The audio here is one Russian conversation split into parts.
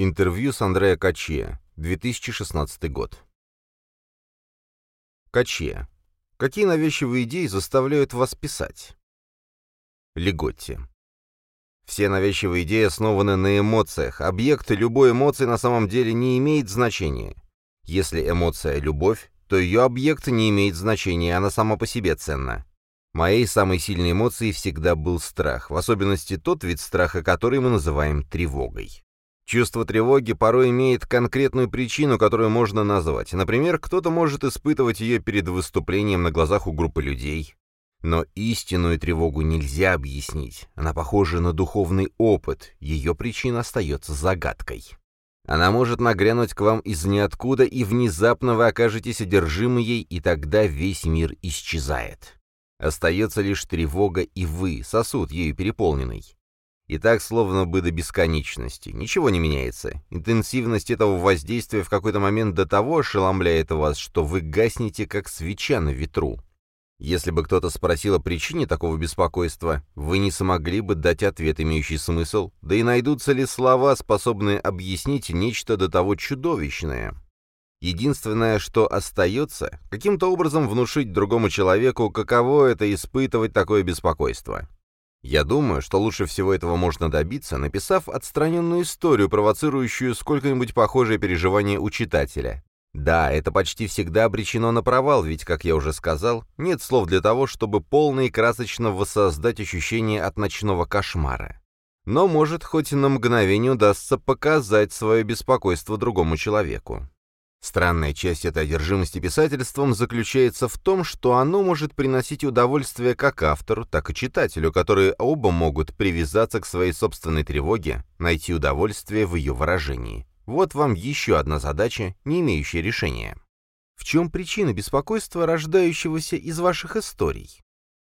Интервью с Андреа Каче, 2016 год. Каче. Какие навязчивые идеи заставляют вас писать? Леготти. Все навязчивые идеи основаны на эмоциях. Объект любой эмоции на самом деле не имеет значения. Если эмоция — любовь, то ее объект не имеет значения, она сама по себе ценна. Моей самой сильной эмоцией всегда был страх, в особенности тот вид страха, который мы называем тревогой. Чувство тревоги порой имеет конкретную причину, которую можно назвать. Например, кто-то может испытывать ее перед выступлением на глазах у группы людей. Но истинную тревогу нельзя объяснить. Она похожа на духовный опыт, ее причина остается загадкой. Она может нагрянуть к вам из ниоткуда, и внезапно вы окажетесь одержимы ей, и тогда весь мир исчезает. Остается лишь тревога и вы, сосуд ею переполненный. И так словно бы до бесконечности. Ничего не меняется. Интенсивность этого воздействия в какой-то момент до того ошеломляет вас, что вы гаснете, как свеча на ветру. Если бы кто-то спросил о причине такого беспокойства, вы не смогли бы дать ответ, имеющий смысл, да и найдутся ли слова, способные объяснить нечто до того чудовищное. Единственное, что остается, каким-то образом внушить другому человеку, каково это испытывать такое беспокойство. Я думаю, что лучше всего этого можно добиться, написав отстраненную историю, провоцирующую сколько-нибудь похожее переживание у читателя. Да, это почти всегда обречено на провал, ведь, как я уже сказал, нет слов для того, чтобы полно и красочно воссоздать ощущение от ночного кошмара. Но, может, хоть на мгновение удастся показать свое беспокойство другому человеку. Странная часть этой одержимости писательством заключается в том, что оно может приносить удовольствие как автору, так и читателю, которые оба могут привязаться к своей собственной тревоге, найти удовольствие в ее выражении. Вот вам еще одна задача, не имеющая решения. В чем причина беспокойства, рождающегося из ваших историй?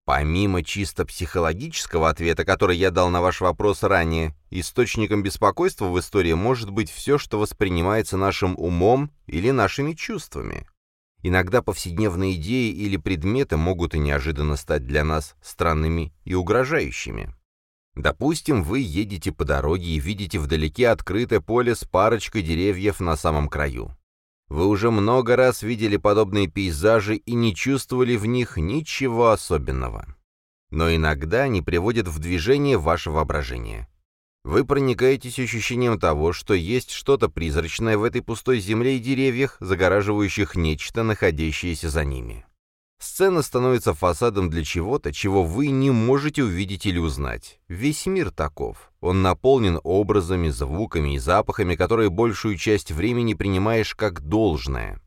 Помимо чисто психологического ответа, который я дал на ваш вопрос ранее, источником беспокойства в истории может быть все, что воспринимается нашим умом или нашими чувствами. Иногда повседневные идеи или предметы могут и неожиданно стать для нас странными и угрожающими. Допустим, вы едете по дороге и видите вдалеке открытое поле с парочкой деревьев на самом краю. Вы уже много раз видели подобные пейзажи и не чувствовали в них ничего особенного. Но иногда они приводят в движение ваше воображение. Вы проникаетесь ощущением того, что есть что-то призрачное в этой пустой земле и деревьях, загораживающих нечто, находящееся за ними. Сцена становится фасадом для чего-то, чего вы не можете увидеть или узнать. Весь мир таков. Он наполнен образами, звуками и запахами, которые большую часть времени принимаешь как должное.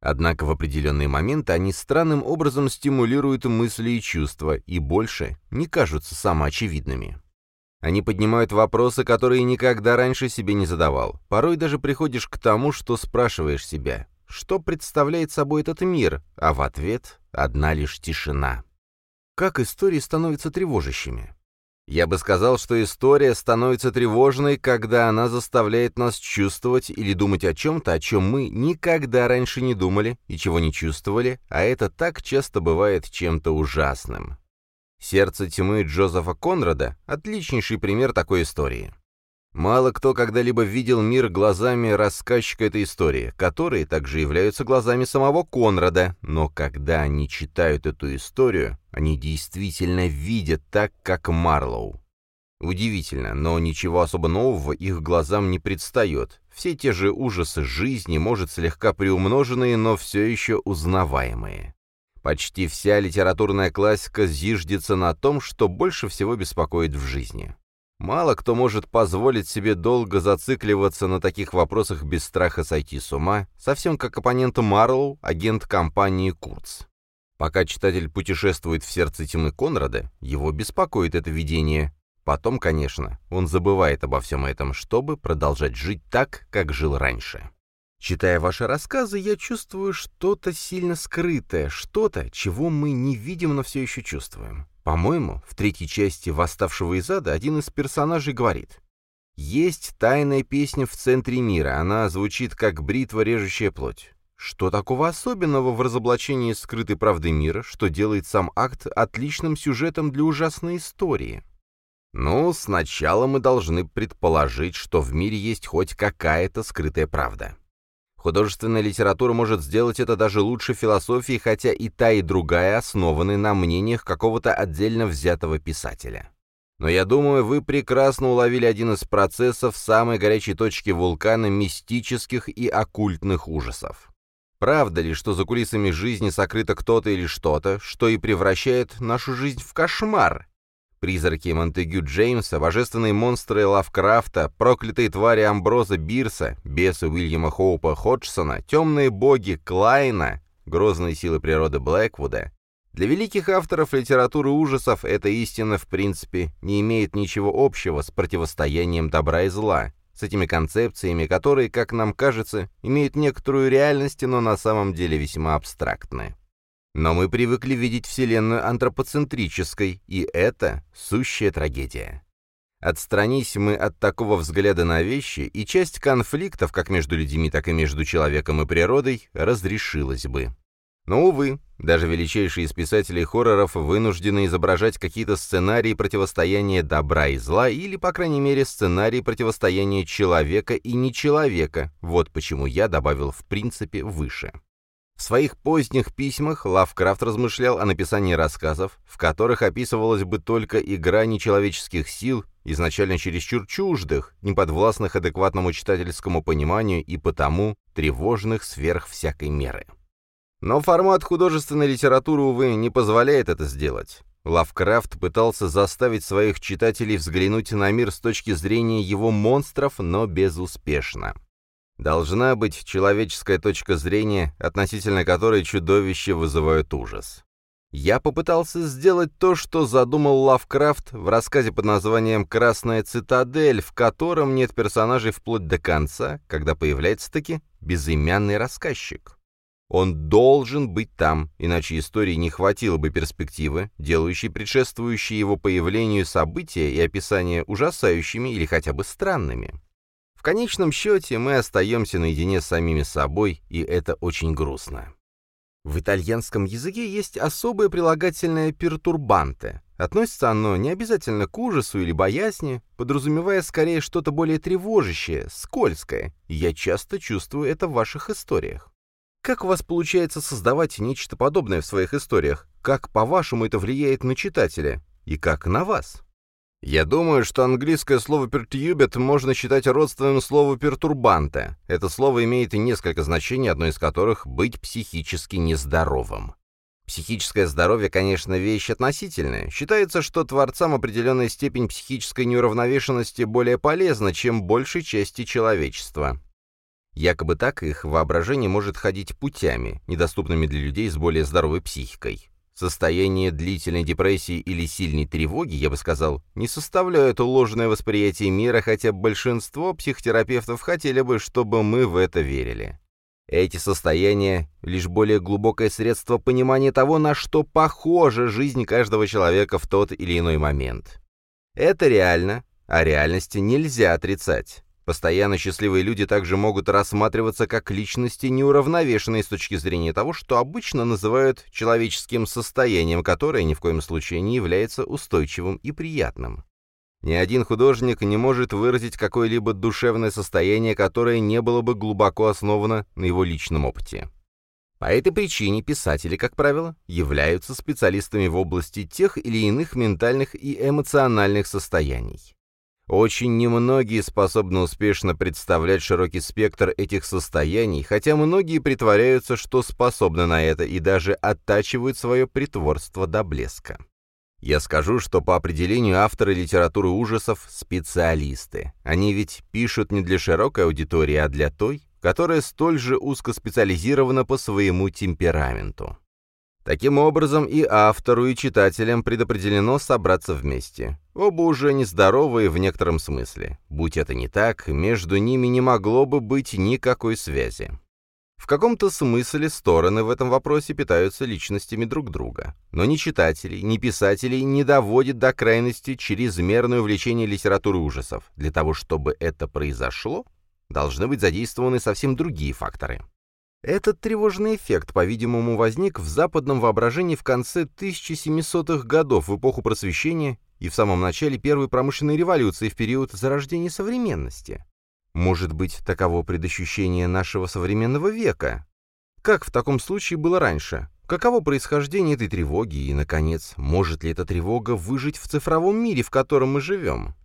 Однако в определенные моменты они странным образом стимулируют мысли и чувства, и больше не кажутся самоочевидными. Они поднимают вопросы, которые никогда раньше себе не задавал. Порой даже приходишь к тому, что спрашиваешь себя, что представляет собой этот мир, а в ответ одна лишь тишина. Как истории становятся тревожащими? Я бы сказал, что история становится тревожной, когда она заставляет нас чувствовать или думать о чем-то, о чем мы никогда раньше не думали и чего не чувствовали, а это так часто бывает чем-то ужасным. «Сердце тьмы» Джозефа Конрада — отличнейший пример такой истории. Мало кто когда-либо видел мир глазами рассказчика этой истории, которые также являются глазами самого Конрада, но когда они читают эту историю, они действительно видят так, как Марлоу. Удивительно, но ничего особо нового их глазам не предстает. Все те же ужасы жизни, может, слегка приумноженные, но все еще узнаваемые. Почти вся литературная классика зиждется на том, что больше всего беспокоит в жизни. Мало кто может позволить себе долго зацикливаться на таких вопросах без страха сойти с ума, совсем как оппонент Марлоу, агент компании Курц. Пока читатель путешествует в сердце тьмы Конрада, его беспокоит это видение. Потом, конечно, он забывает обо всем этом, чтобы продолжать жить так, как жил раньше. Читая ваши рассказы, я чувствую что-то сильно скрытое, что-то, чего мы не видим, но все еще чувствуем. По-моему, в третьей части «Восставшего из ада» один из персонажей говорит «Есть тайная песня в центре мира, она звучит как бритва, режущая плоть». Что такого особенного в разоблачении скрытой правды мира, что делает сам акт отличным сюжетом для ужасной истории? Ну, сначала мы должны предположить, что в мире есть хоть какая-то скрытая правда. Художественная литература может сделать это даже лучше философии, хотя и та, и другая основаны на мнениях какого-то отдельно взятого писателя. Но я думаю, вы прекрасно уловили один из процессов самой горячей точки вулкана мистических и оккультных ужасов. Правда ли, что за кулисами жизни сокрыто кто-то или что-то, что и превращает нашу жизнь в кошмар? Призраки Монтегю Джеймса, божественные монстры Лавкрафта, проклятые твари Амброза Бирса, бесы Уильяма Хоупа Ходжсона, темные боги Клайна, грозные силы природы Блэквуда. Для великих авторов литературы ужасов эта истина, в принципе, не имеет ничего общего с противостоянием добра и зла, с этими концепциями, которые, как нам кажется, имеют некоторую реальность, но на самом деле весьма абстрактны. Но мы привыкли видеть Вселенную антропоцентрической, и это сущая трагедия. Отстранись мы от такого взгляда на вещи, и часть конфликтов, как между людьми, так и между человеком и природой, разрешилась бы. Но, увы, даже величайшие из писателей хорроров вынуждены изображать какие-то сценарии противостояния добра и зла, или, по крайней мере, сценарии противостояния человека и нечеловека. Вот почему я добавил в принципе выше. В своих поздних письмах Лавкрафт размышлял о написании рассказов, в которых описывалась бы только игра нечеловеческих сил, изначально чересчур чуждых, неподвластных адекватному читательскому пониманию и потому тревожных сверх всякой меры. Но формат художественной литературы, увы, не позволяет это сделать. Лавкрафт пытался заставить своих читателей взглянуть на мир с точки зрения его монстров, но безуспешно. Должна быть человеческая точка зрения, относительно которой чудовища вызывают ужас. Я попытался сделать то, что задумал Лавкрафт в рассказе под названием «Красная цитадель», в котором нет персонажей вплоть до конца, когда появляется-таки безымянный рассказчик. Он должен быть там, иначе истории не хватило бы перспективы, делающей предшествующие его появлению события и описания ужасающими или хотя бы странными конечном счете мы остаемся наедине с самими собой, и это очень грустно. В итальянском языке есть особое прилагательное «пертурбанте». Относится оно не обязательно к ужасу или боязни, подразумевая скорее что-то более тревожащее, скользкое, я часто чувствую это в ваших историях. Как у вас получается создавать нечто подобное в своих историях? Как, по-вашему, это влияет на читателя? И как на вас? Я думаю, что английское слово «perturbed» можно считать родственным слову «пертурбанта». Это слово имеет несколько значений, одно из которых — быть психически нездоровым. Психическое здоровье, конечно, вещь относительная. Считается, что творцам определенная степень психической неуравновешенности более полезна, чем большей части человечества. Якобы так их воображение может ходить путями, недоступными для людей с более здоровой психикой. Состояние длительной депрессии или сильной тревоги, я бы сказал, не составляют ложное восприятие мира, хотя большинство психотерапевтов хотели бы, чтобы мы в это верили. Эти состояния — лишь более глубокое средство понимания того, на что похожа жизнь каждого человека в тот или иной момент. Это реально, а реальности нельзя отрицать. Постоянно счастливые люди также могут рассматриваться как личности неуравновешенные с точки зрения того, что обычно называют человеческим состоянием, которое ни в коем случае не является устойчивым и приятным. Ни один художник не может выразить какое-либо душевное состояние, которое не было бы глубоко основано на его личном опыте. По этой причине писатели, как правило, являются специалистами в области тех или иных ментальных и эмоциональных состояний. Очень немногие способны успешно представлять широкий спектр этих состояний, хотя многие притворяются, что способны на это и даже оттачивают свое притворство до блеска. Я скажу, что по определению авторы литературы ужасов – специалисты. Они ведь пишут не для широкой аудитории, а для той, которая столь же узкоспециализирована по своему темпераменту. Таким образом, и автору, и читателям предопределено собраться вместе. Оба уже нездоровые в некотором смысле. Будь это не так, между ними не могло бы быть никакой связи. В каком-то смысле стороны в этом вопросе питаются личностями друг друга. Но ни читателей, ни писателей не доводит до крайности чрезмерное увлечение литературой ужасов. Для того, чтобы это произошло, должны быть задействованы совсем другие факторы. Этот тревожный эффект, по-видимому, возник в западном воображении в конце 1700-х годов в эпоху Просвещения и в самом начале первой промышленной революции в период зарождения современности. Может быть, таково предощущение нашего современного века? Как в таком случае было раньше? Каково происхождение этой тревоги и, наконец, может ли эта тревога выжить в цифровом мире, в котором мы живем?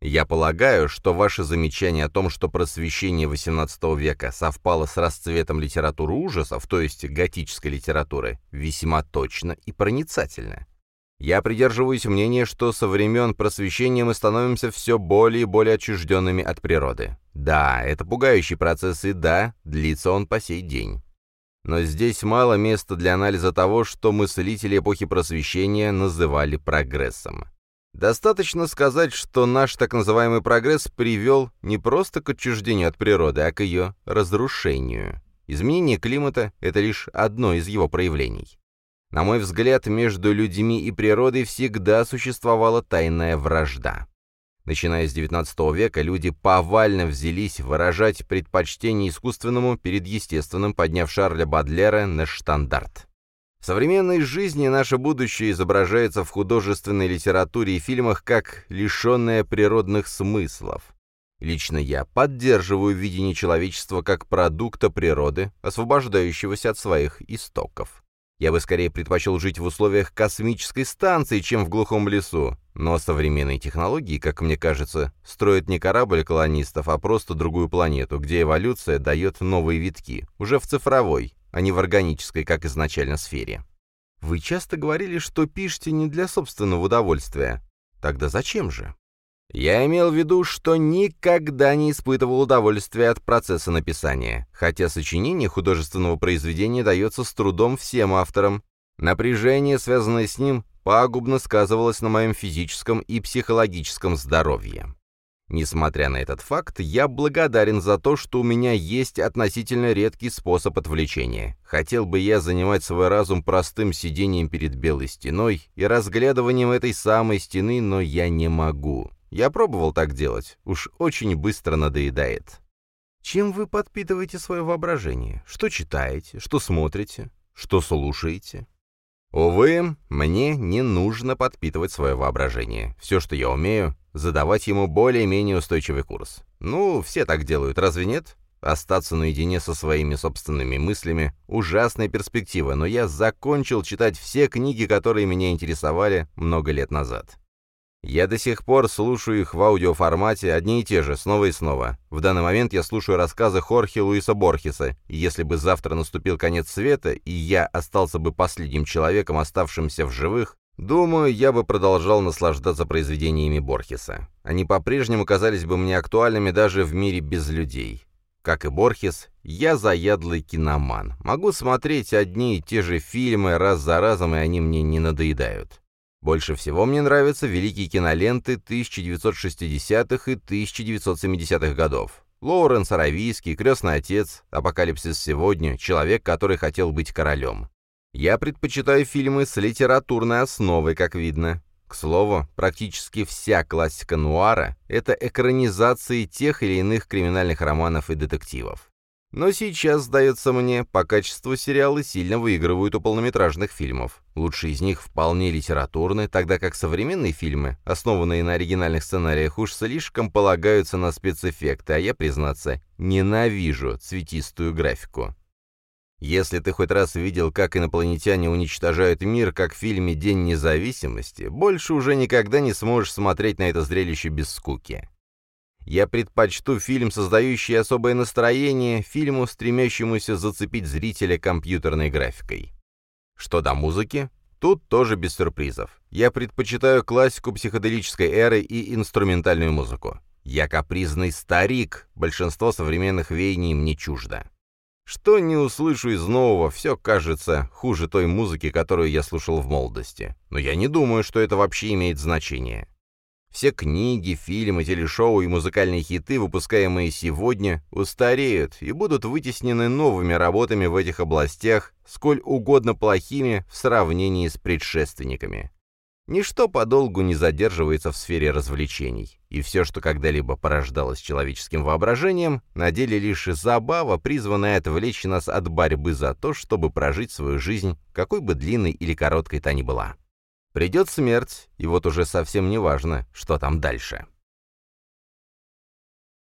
Я полагаю, что ваше замечание о том, что просвещение XVIII века совпало с расцветом литературы ужасов, то есть готической литературы, весьма точно и проницательно. Я придерживаюсь мнения, что со времен просвещения мы становимся все более и более отчужденными от природы. Да, это пугающий процесс, и да, длится он по сей день. Но здесь мало места для анализа того, что мыслители эпохи просвещения называли прогрессом. Достаточно сказать, что наш так называемый прогресс привел не просто к отчуждению от природы, а к ее разрушению. Изменение климата — это лишь одно из его проявлений. На мой взгляд, между людьми и природой всегда существовала тайная вражда. Начиная с XIX века, люди повально взялись выражать предпочтение искусственному перед естественным, подняв Шарля Бадлера на штандарт. В современной жизни наше будущее изображается в художественной литературе и фильмах как лишенное природных смыслов. Лично я поддерживаю видение человечества как продукта природы, освобождающегося от своих истоков. Я бы скорее предпочел жить в условиях космической станции, чем в глухом лесу, но современные технологии, как мне кажется, строят не корабль колонистов, а просто другую планету, где эволюция дает новые витки, уже в цифровой, а не в органической, как изначально, сфере. Вы часто говорили, что пишете не для собственного удовольствия. Тогда зачем же? Я имел в виду, что никогда не испытывал удовольствия от процесса написания, хотя сочинение художественного произведения дается с трудом всем авторам. Напряжение, связанное с ним, пагубно сказывалось на моем физическом и психологическом здоровье. Несмотря на этот факт, я благодарен за то, что у меня есть относительно редкий способ отвлечения. Хотел бы я занимать свой разум простым сидением перед белой стеной и разглядыванием этой самой стены, но я не могу. Я пробовал так делать, уж очень быстро надоедает. Чем вы подпитываете свое воображение? Что читаете? Что смотрите? Что слушаете? Увы, мне не нужно подпитывать свое воображение. Все, что я умею, задавать ему более-менее устойчивый курс. Ну, все так делают, разве нет? Остаться наедине со своими собственными мыслями – ужасная перспектива, но я закончил читать все книги, которые меня интересовали много лет назад. Я до сих пор слушаю их в аудиоформате, одни и те же, снова и снова. В данный момент я слушаю рассказы Хорхе Луиса Борхеса, если бы завтра наступил конец света, и я остался бы последним человеком, оставшимся в живых, Думаю, я бы продолжал наслаждаться произведениями Борхеса. Они по-прежнему казались бы мне актуальными даже в мире без людей. Как и Борхес, я заядлый киноман. Могу смотреть одни и те же фильмы раз за разом, и они мне не надоедают. Больше всего мне нравятся великие киноленты 1960-х и 1970-х годов. Лоуренс Аравийский, «Крестный отец», «Апокалипсис сегодня», «Человек, который хотел быть королем». Я предпочитаю фильмы с литературной основой, как видно. К слову, практически вся классика нуара — это экранизации тех или иных криминальных романов и детективов. Но сейчас, сдается мне, по качеству сериалы сильно выигрывают у полнометражных фильмов. Лучшие из них вполне литературны, тогда как современные фильмы, основанные на оригинальных сценариях, уж слишком полагаются на спецэффекты, а я, признаться, ненавижу цветистую графику. Если ты хоть раз видел, как инопланетяне уничтожают мир, как в фильме «День независимости», больше уже никогда не сможешь смотреть на это зрелище без скуки. Я предпочту фильм, создающий особое настроение, фильму, стремящемуся зацепить зрителя компьютерной графикой. Что до музыки, тут тоже без сюрпризов. Я предпочитаю классику психоделической эры и инструментальную музыку. Я капризный старик, большинство современных веяний мне чуждо. Что не услышу из нового, все кажется хуже той музыки, которую я слушал в молодости. Но я не думаю, что это вообще имеет значение. Все книги, фильмы, телешоу и музыкальные хиты, выпускаемые сегодня, устареют и будут вытеснены новыми работами в этих областях, сколь угодно плохими в сравнении с предшественниками. Ничто подолгу не задерживается в сфере развлечений, и все, что когда-либо порождалось человеческим воображением, на деле лишь забава, призванная отвлечь нас от борьбы за то, чтобы прожить свою жизнь, какой бы длинной или короткой та ни была. Придет смерть, и вот уже совсем не важно, что там дальше.